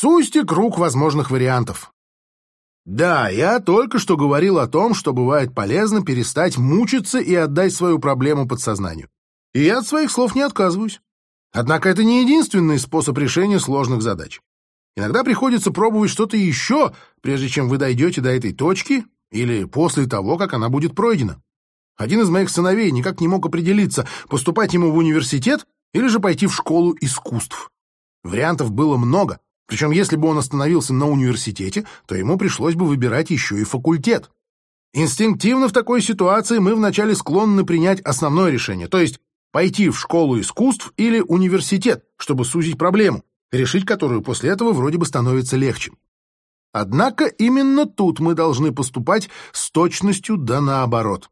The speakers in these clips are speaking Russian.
Сузьте круг возможных вариантов. Да, я только что говорил о том, что бывает полезно перестать мучиться и отдать свою проблему подсознанию. И я от своих слов не отказываюсь. Однако это не единственный способ решения сложных задач. Иногда приходится пробовать что-то еще, прежде чем вы дойдете до этой точки или после того, как она будет пройдена. Один из моих сыновей никак не мог определиться, поступать ему в университет или же пойти в школу искусств. Вариантов было много, причем если бы он остановился на университете, то ему пришлось бы выбирать еще и факультет. Инстинктивно в такой ситуации мы вначале склонны принять основное решение, то есть пойти в школу искусств или университет, чтобы сузить проблему, решить которую после этого вроде бы становится легче. Однако именно тут мы должны поступать с точностью да наоборот.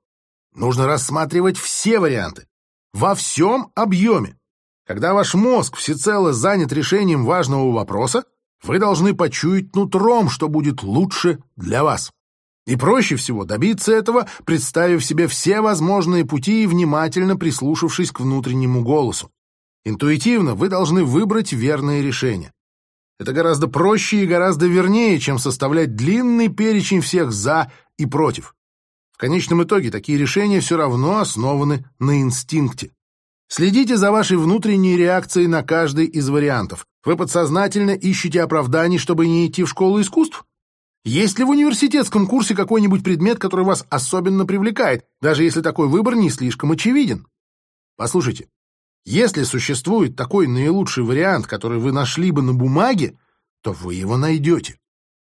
Нужно рассматривать все варианты, во всем объеме, когда ваш мозг всецело занят решением важного вопроса, вы должны почуять нутром, что будет лучше для вас. И проще всего добиться этого, представив себе все возможные пути и внимательно прислушавшись к внутреннему голосу. Интуитивно вы должны выбрать верное решение. Это гораздо проще и гораздо вернее, чем составлять длинный перечень всех «за» и «против». В конечном итоге такие решения все равно основаны на инстинкте. Следите за вашей внутренней реакцией на каждый из вариантов. Вы подсознательно ищете оправданий, чтобы не идти в школу искусств? Есть ли в университетском курсе какой-нибудь предмет, который вас особенно привлекает, даже если такой выбор не слишком очевиден? Послушайте, если существует такой наилучший вариант, который вы нашли бы на бумаге, то вы его найдете.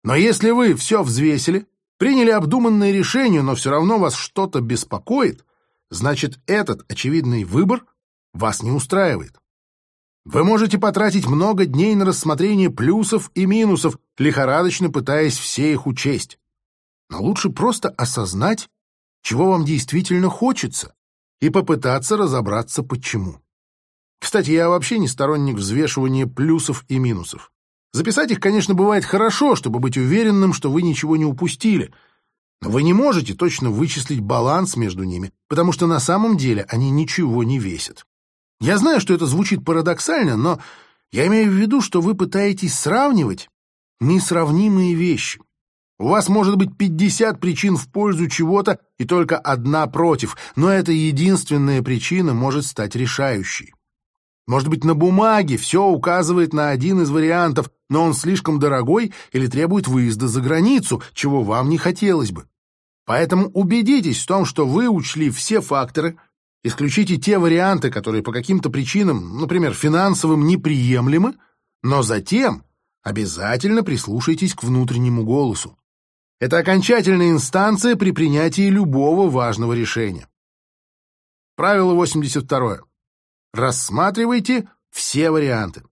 Но если вы все взвесили, приняли обдуманное решение, но все равно вас что-то беспокоит, значит, этот очевидный выбор вас не устраивает. Вы можете потратить много дней на рассмотрение плюсов и минусов, лихорадочно пытаясь все их учесть. Но лучше просто осознать, чего вам действительно хочется, и попытаться разобраться почему. Кстати, я вообще не сторонник взвешивания плюсов и минусов. Записать их, конечно, бывает хорошо, чтобы быть уверенным, что вы ничего не упустили, но вы не можете точно вычислить баланс между ними, потому что на самом деле они ничего не весят. Я знаю, что это звучит парадоксально, но я имею в виду, что вы пытаетесь сравнивать несравнимые вещи. У вас может быть 50 причин в пользу чего-то и только одна против, но эта единственная причина может стать решающей. Может быть, на бумаге все указывает на один из вариантов, но он слишком дорогой или требует выезда за границу, чего вам не хотелось бы. Поэтому убедитесь в том, что вы учли все факторы, Исключите те варианты, которые по каким-то причинам, например, финансовым, неприемлемы, но затем обязательно прислушайтесь к внутреннему голосу. Это окончательная инстанция при принятии любого важного решения. Правило 82. Рассматривайте все варианты.